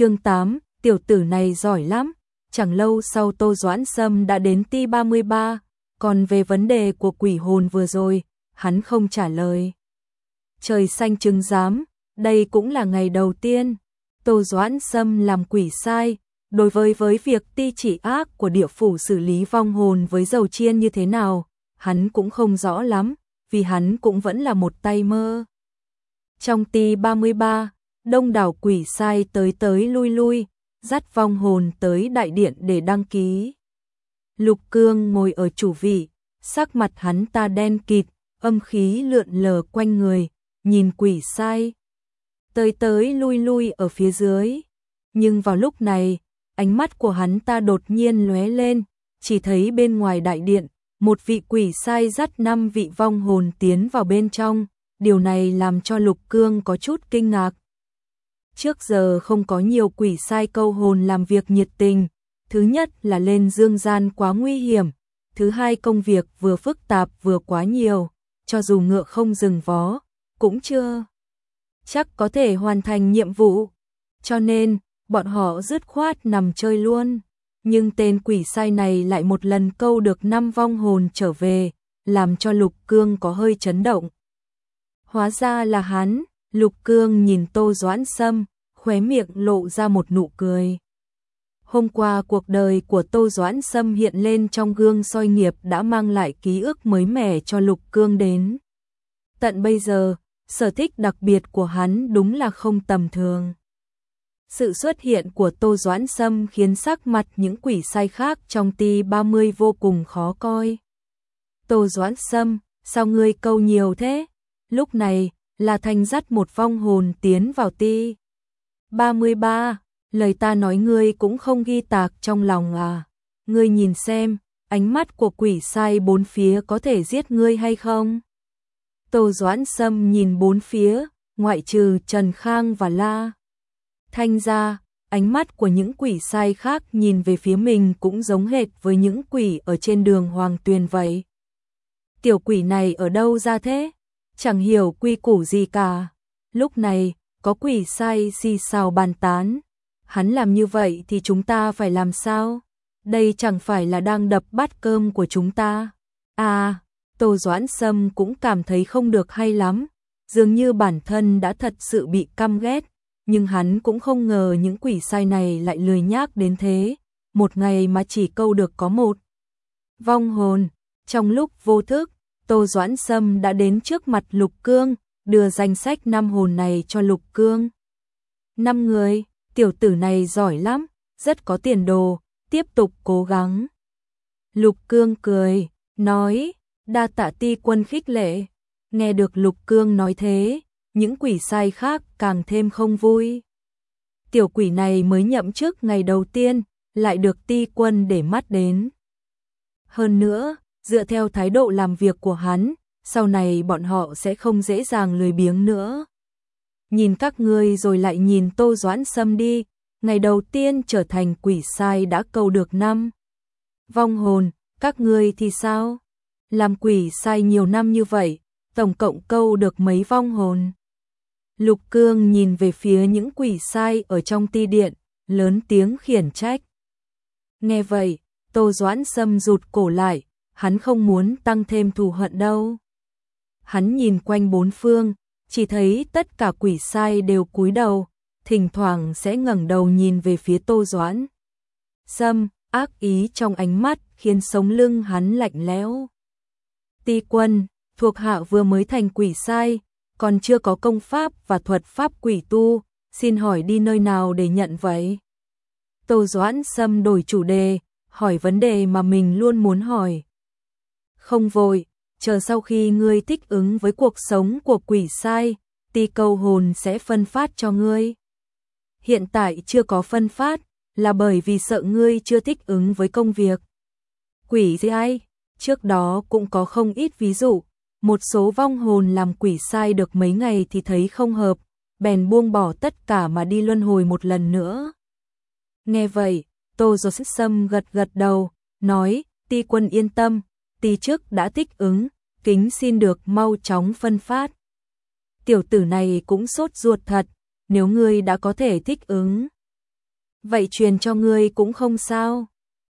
chương 8, tiểu tử này giỏi lắm. Chẳng lâu sau Tô Doãn Sâm đã đến ti 33, còn về vấn đề của quỷ hồn vừa rồi, hắn không trả lời. Trời xanh chứng giám, đây cũng là ngày đầu tiên. Tô Doãn Sâm làm quỷ sai, đối với với việc ti chỉ ác của địa phủ xử lý vong hồn với dầu chiên như thế nào, hắn cũng không rõ lắm, vì hắn cũng vẫn là một tay mơ. Trong ti 33, đông đảo quỷ sai tới tới lui lui, dắt vong hồn tới đại điện để đăng ký. Lục Cương ngồi ở chủ vị, sắc mặt hắn ta đen kịt, âm khí lượn lờ quanh người, nhìn quỷ sai. Tới tới lui lui ở phía dưới. Nhưng vào lúc này, ánh mắt của hắn ta đột nhiên lóe lên, chỉ thấy bên ngoài đại điện, một vị quỷ sai dắt năm vị vong hồn tiến vào bên trong, điều này làm cho Lục Cương có chút kinh ngạc. Trước giờ không có nhiều quỷ sai câu hồn làm việc nhiệt tình, thứ nhất là lên dương gian quá nguy hiểm, thứ hai công việc vừa phức tạp vừa quá nhiều, cho dù ngựa không dừng vó, cũng chưa chắc có thể hoàn thành nhiệm vụ. Cho nên, bọn họ dứt khoát nằm chơi luôn. Nhưng tên quỷ sai này lại một lần câu được năm vong hồn trở về, làm cho Lục Cương có hơi chấn động. Hóa ra là hắn, Lục Cương nhìn Tô Doãn Sâm, khóe miệng lộ ra một nụ cười. Hôm qua cuộc đời của Tô Doãn Sâm hiện lên trong gương soi nghiệp đã mang lại ký ức mới mẻ cho Lục Cương đến. Tận bây giờ, sở thích đặc biệt của hắn đúng là không tầm thường. Sự xuất hiện của Tô Doãn Sâm khiến sắc mặt những quỷ sai khác trong ti 30 vô cùng khó coi. Tô Doãn Sâm, sao ngươi câu nhiều thế? Lúc này, là thành dắt một vong hồn tiến vào ti. 33. Lời ta nói ngươi cũng không ghi tạc trong lòng à? Ngươi nhìn xem, ánh mắt của quỷ sai bốn phía có thể giết ngươi hay không? Tô Doãn Sâm nhìn bốn phía, ngoại trừ Trần Khang và La. Thanh ra, ánh mắt của những quỷ sai khác nhìn về phía mình cũng giống hệt với những quỷ ở trên đường Hoàng Tuyền vậy. Tiểu quỷ này ở đâu ra thế? Chẳng hiểu quy củ gì cả. Lúc này, có quỷ sai xì xào bàn tán. Hắn làm như vậy thì chúng ta phải làm sao? Đây chẳng phải là đang đập bát cơm của chúng ta. À, Tô Doãn Sâm cũng cảm thấy không được hay lắm. Dường như bản thân đã thật sự bị căm ghét. Nhưng hắn cũng không ngờ những quỷ sai này lại lười nhác đến thế. Một ngày mà chỉ câu được có một. Vong hồn. Trong lúc vô thức, Tô Doãn Sâm đã đến trước mặt Lục Cương, đưa danh sách năm hồn này cho Lục Cương. Năm người, tiểu tử này giỏi lắm, rất có tiền đồ, tiếp tục cố gắng. Lục Cương cười, nói, đa tạ ti quân khích lệ. Nghe được Lục Cương nói thế, những quỷ sai khác càng thêm không vui. Tiểu quỷ này mới nhậm chức ngày đầu tiên, lại được ti quân để mắt đến. Hơn nữa, dựa theo thái độ làm việc của hắn, sau này bọn họ sẽ không dễ dàng lười biếng nữa. Nhìn các ngươi rồi lại nhìn Tô Doãn Sâm đi, ngày đầu tiên trở thành quỷ sai đã câu được năm. Vong hồn, các ngươi thì sao? Làm quỷ sai nhiều năm như vậy, tổng cộng câu được mấy vong hồn? Lục Cương nhìn về phía những quỷ sai ở trong ti điện, lớn tiếng khiển trách. Nghe vậy, Tô Doãn Sâm rụt cổ lại, hắn không muốn tăng thêm thù hận đâu. Hắn nhìn quanh bốn phương, chỉ thấy tất cả quỷ sai đều cúi đầu, thỉnh thoảng sẽ ngẩng đầu nhìn về phía Tô Doãn. Sâm, ác ý trong ánh mắt khiến sống lưng hắn lạnh lẽo. Ti quân, thuộc hạ vừa mới thành quỷ sai, còn chưa có công pháp và thuật pháp quỷ tu, xin hỏi đi nơi nào để nhận vậy? Tô Doãn Sâm đổi chủ đề, hỏi vấn đề mà mình luôn muốn hỏi. Không vội, chờ sau khi ngươi thích ứng với cuộc sống của quỷ sai, ti câu hồn sẽ phân phát cho ngươi. Hiện tại chưa có phân phát, là bởi vì sợ ngươi chưa thích ứng với công việc. Quỷ gì ai? Trước đó cũng có không ít ví dụ, một số vong hồn làm quỷ sai được mấy ngày thì thấy không hợp, bèn buông bỏ tất cả mà đi luân hồi một lần nữa. Nghe vậy, Tô Giô Sức Sâm gật gật đầu, nói, ti quân yên tâm, ti trước đã thích ứng, kính xin được mau chóng phân phát. Tiểu tử này cũng sốt ruột thật, nếu ngươi đã có thể thích ứng. Vậy truyền cho ngươi cũng không sao.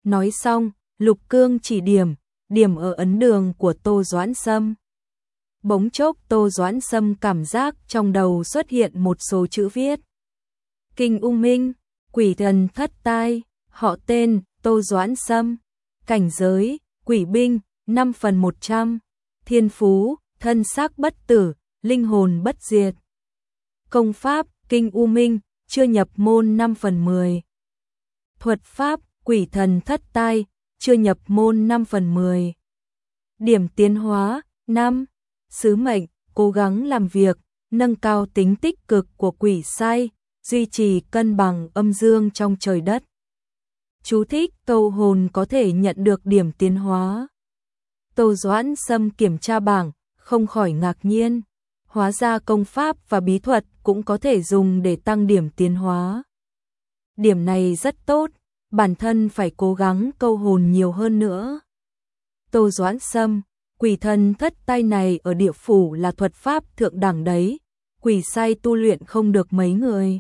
Nói xong, Lục Cương chỉ điểm, điểm ở ấn đường của Tô Doãn Sâm. Bỗng chốc Tô Doãn Sâm cảm giác trong đầu xuất hiện một số chữ viết. Kinh U Minh, quỷ thần thất tai, họ tên, Tô Doãn Sâm, cảnh giới, quỷ binh, 5 phần 100, thiên phú, thân xác bất tử, linh hồn bất diệt. Công pháp, kinh U Minh, chưa nhập môn 5 phần 10. Thuật pháp, quỷ thần thất tai, chưa nhập môn 5 phần 10. Điểm tiến hóa, 5. Sứ mệnh, cố gắng làm việc, nâng cao tính tích cực của quỷ sai, duy trì cân bằng âm dương trong trời đất. Chú thích câu hồn có thể nhận được điểm tiến hóa. Tô Doãn Sâm kiểm tra bảng, không khỏi ngạc nhiên. Hóa ra công pháp và bí thuật cũng có thể dùng để tăng điểm tiến hóa. Điểm này rất tốt, bản thân phải cố gắng câu hồn nhiều hơn nữa. Tô Doãn Sâm, quỷ thần thất tay này ở địa phủ là thuật pháp thượng đẳng đấy, quỷ sai tu luyện không được mấy người.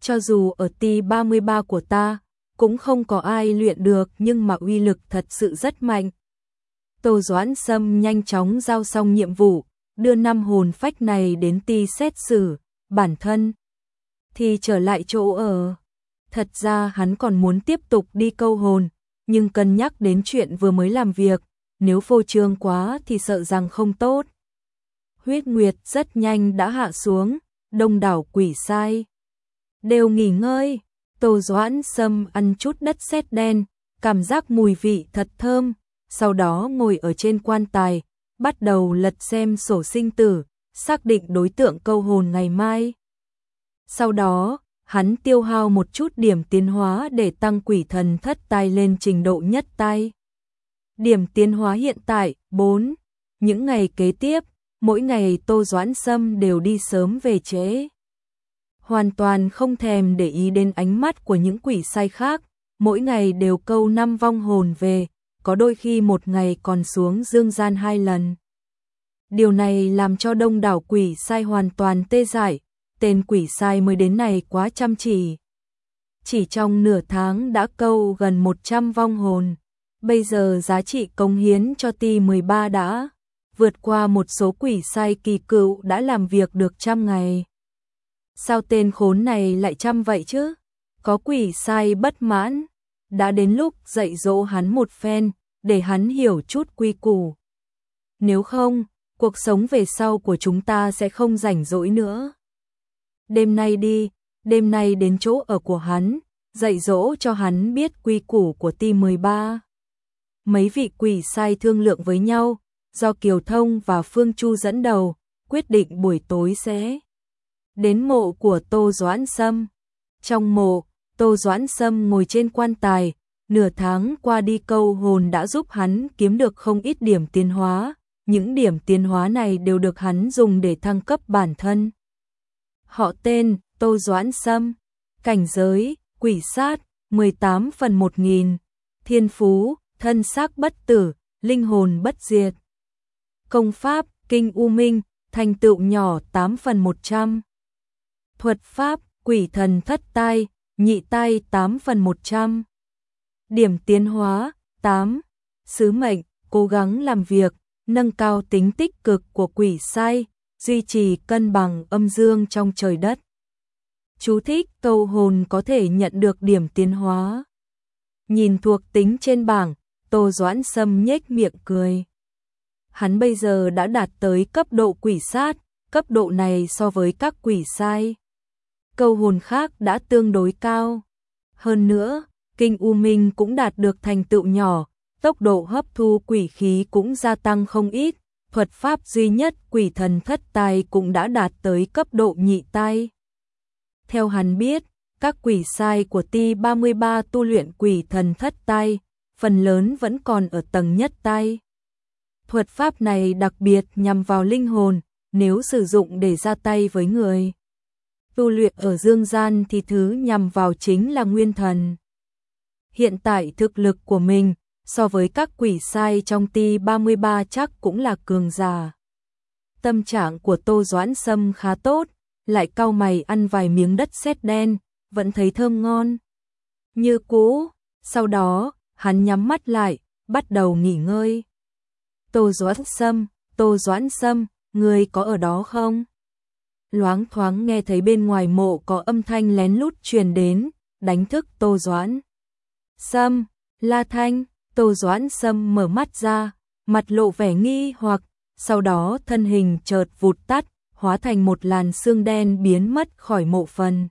Cho dù ở ti 33 của ta, cũng không có ai luyện được nhưng mà uy lực thật sự rất mạnh. Tô Doãn Sâm nhanh chóng giao xong nhiệm vụ, đưa năm hồn phách này đến ti xét xử, bản thân thì trở lại chỗ ở. Thật ra hắn còn muốn tiếp tục đi câu hồn, nhưng cân nhắc đến chuyện vừa mới làm việc, nếu phô trương quá thì sợ rằng không tốt. Huyết Nguyệt rất nhanh đã hạ xuống, đông đảo quỷ sai. Đều nghỉ ngơi, Tô Doãn Sâm ăn chút đất sét đen, cảm giác mùi vị thật thơm, sau đó ngồi ở trên quan tài, bắt đầu lật xem sổ sinh tử, xác định đối tượng câu hồn ngày mai. Sau đó, hắn tiêu hao một chút điểm tiến hóa để tăng quỷ thần thất tai lên trình độ nhất tai. Điểm tiến hóa hiện tại 4. Những ngày kế tiếp, mỗi ngày Tô Doãn Sâm đều đi sớm về trễ. Hoàn toàn không thèm để ý đến ánh mắt của những quỷ sai khác, mỗi ngày đều câu năm vong hồn về, có đôi khi một ngày còn xuống dương gian hai lần. Điều này làm cho đông đảo quỷ sai hoàn toàn tê dại, tên quỷ sai mới đến này quá chăm chỉ. Chỉ trong nửa tháng đã câu gần 100 vong hồn, bây giờ giá trị công hiến cho ti 13 đã vượt qua một số quỷ sai kỳ cựu đã làm việc được trăm ngày. Sao tên khốn này lại chăm vậy chứ? Có quỷ sai bất mãn, đã đến lúc dạy dỗ hắn một phen, để hắn hiểu chút quy củ. Nếu không, cuộc sống về sau của chúng ta sẽ không rảnh rỗi nữa. Đêm nay đi, đêm nay đến chỗ ở của hắn, dạy dỗ cho hắn biết quy củ của ti 13. Mấy vị quỷ sai thương lượng với nhau, do Kiều Thông và Phương Chu dẫn đầu, quyết định buổi tối sẽ đến mộ của Tô Doãn Sâm. Trong mộ, Tô Doãn Sâm ngồi trên quan tài, nửa tháng qua đi câu hồn đã giúp hắn kiếm được không ít điểm tiến hóa, những điểm tiến hóa này đều được hắn dùng để thăng cấp bản thân. Họ tên, Tô Doãn Sâm, cảnh giới, quỷ sát, 18 phần 1000, thiên phú, thân xác bất tử, linh hồn bất diệt. Công pháp, kinh U Minh, thành tựu nhỏ 8 phần 100. Thuật pháp, quỷ thần thất tai, nhị tai 8 phần 100. Điểm tiến hóa, 8. Sứ mệnh, cố gắng làm việc, nâng cao tính tích cực của quỷ sai, duy trì cân bằng âm dương trong trời đất. Chú thích câu hồn có thể nhận được điểm tiến hóa. Nhìn thuộc tính trên bảng, Tô Doãn Sâm nhếch miệng cười. Hắn bây giờ đã đạt tới cấp độ quỷ sát, cấp độ này so với các quỷ sai. Câu hồn khác đã tương đối cao. Hơn nữa, kinh U Minh cũng đạt được thành tựu nhỏ, tốc độ hấp thu quỷ khí cũng gia tăng không ít, thuật pháp duy nhất quỷ thần thất tai cũng đã đạt tới cấp độ nhị tai. Theo hắn biết, các quỷ sai của ti 33 tu luyện quỷ thần thất tai, phần lớn vẫn còn ở tầng nhất tai. Thuật pháp này đặc biệt nhằm vào linh hồn, nếu sử dụng để ra tay với người. Tu luyện ở dương gian thì thứ nhằm vào chính là nguyên thần. Hiện tại thực lực của mình so với các quỷ sai trong ti 33 chắc cũng là cường già. Tâm trạng của Tô Doãn Sâm khá tốt, lại cau mày ăn vài miếng đất sét đen, vẫn thấy thơm ngon. Như cũ, sau đó, hắn nhắm mắt lại, bắt đầu nghỉ ngơi. Tô Doãn Sâm, Tô Doãn Sâm, người có ở đó không? Loáng thoáng nghe thấy bên ngoài mộ có âm thanh lén lút truyền đến, đánh thức Tô Doãn. Sâm, La Thanh, Tô Doãn Sâm mở mắt ra, mặt lộ vẻ nghi hoặc, sau đó thân hình chợt vụt tắt, hóa thành một làn xương đen biến mất khỏi mộ phần.